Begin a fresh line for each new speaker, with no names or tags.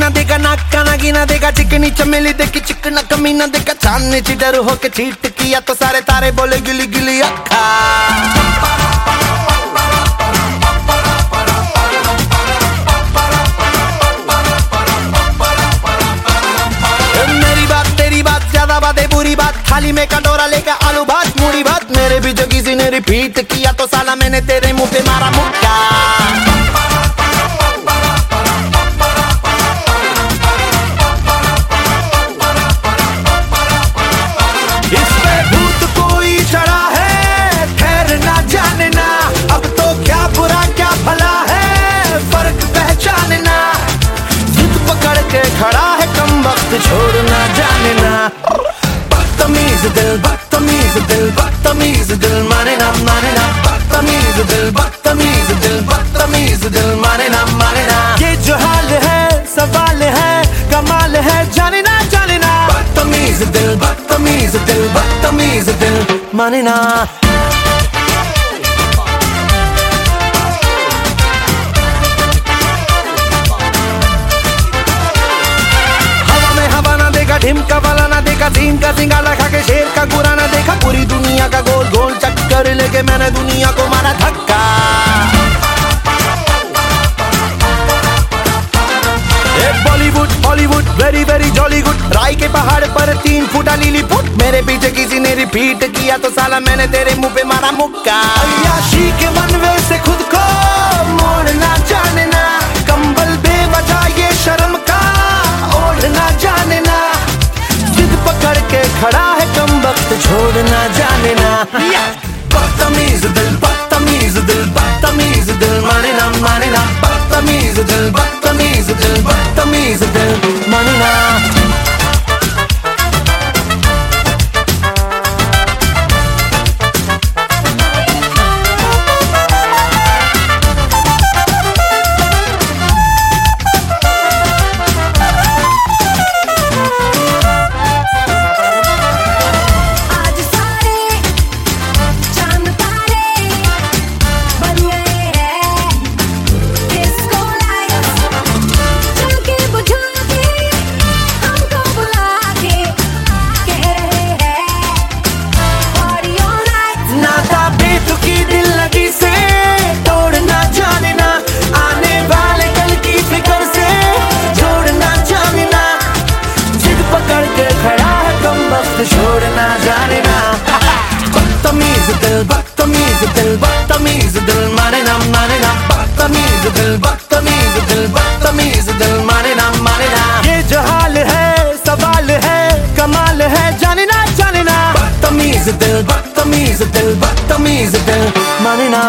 ना देगा नाका ना गिना देगा चिकनी चमेली देखी चिकना कमीना देगा चांदने ची डर होके चीट किया तो सारे तारे बोले गिली गिली अखा बात तेरी बात ज़्यादा बात बुरी बात थाली में कटोरा लेकर आलू भात मूड़ी भात मेरे भी जो किसी ने रिपीट किया तो साला मैंने तेरे मुँह पे मारा मुक्का छोड़ना जाने ना। बदतमीज दिल बदतमीज दिल बदतमीज दिल माने ना माने ना। बदतमीज दिल बदतमीज दिल बदतमीज दिल माने ना माने ना। ये जो हाल है सवाल है कमाल है जाने ना जाने ना। बदतमीज दिल बदतमीज दिल बदतमीज दिल माने ना। वाला ना का सिंगाला खा के शेर का गुरा ना देखा। पूरी दुनिया का गोल गोल चक्कर लेके मैंने दुनिया को मारा धक्का। Bollywood, Hollywood very very jolly good राय के पहाड़ पर तीन फुटा लीली फुट। मेरे पीछे किसी ने रिपीट किया तो साला मैंने तेरे मुँह पे मारा मुक्का। के मनवे से खुद को मोड़ना छोड़ना जानना बदतमीज दिल बदतमीज दिल बदतमीज दिल माने ना माने ना बदतमीज दिल बदतमीज दिल बदतमीज दिल बदतमीज दिल बदतमीज दिल बदतमीज दिल माने ना माने ना। ये जो हाल है सवाल है कमाल है जाने ना जाने ना। बदतमीज दिल बदतमीज दिल बदतमीज दिल माने ना।